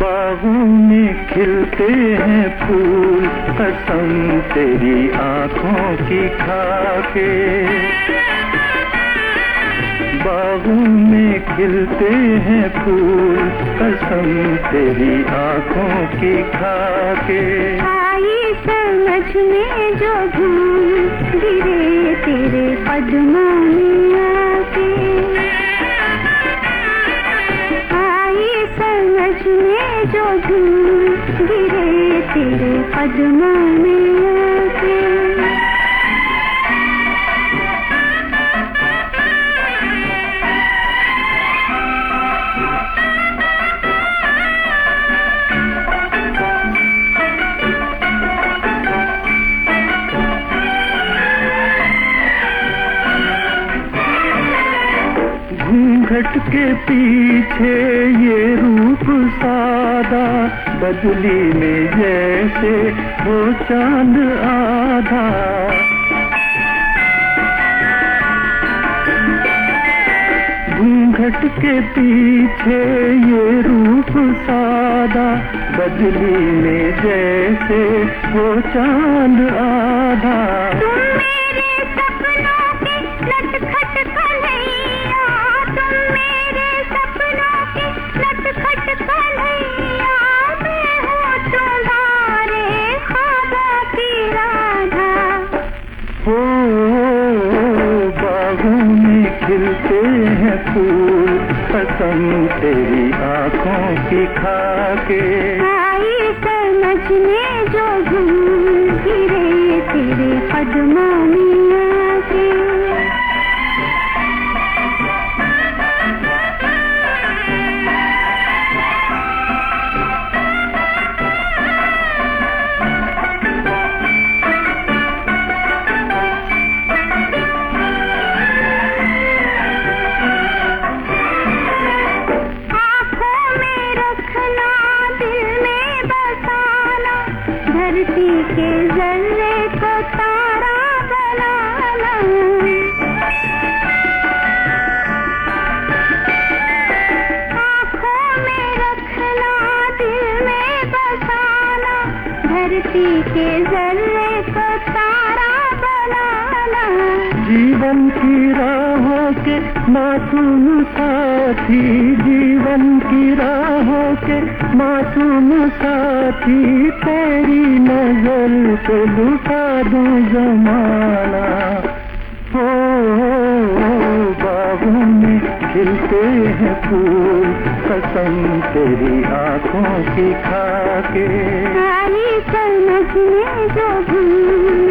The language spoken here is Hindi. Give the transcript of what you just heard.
बागों में खिलते हैं फूल कसम तेरी आँखों की खाके। बागों में खिलते हैं फूल कसम तेरी आँखों की खाके। आई समझ में जो भूल गिरे तेरे कदमों जो धूल गिरे तेरे पदमा में। घूंघट के पीछे ये रूप सादा, बदली में जैसे वो चाँद आधा। घूंघट के पीछे ये रूप सादा, बदली में जैसे वो चाँद आधा। ओ बागों में खिलते हैं फूल कसम तेरी आँखों की खाके आई जो घूम गिरे तेरे कदमों में धरती के जर्रे को तारा बनाना आँखों में रखना, दिल में बसाना, धरती के जर्रे को तारा जीवन की राहों के मासूम साथी जीवन की राहों के मासूम साथी तेरी नज़र से लुटा दूँ जमाना। ओ, बागों में खिलते हैं फूल कसम तेरी आँखों की खाके। आई समझ में जो भूल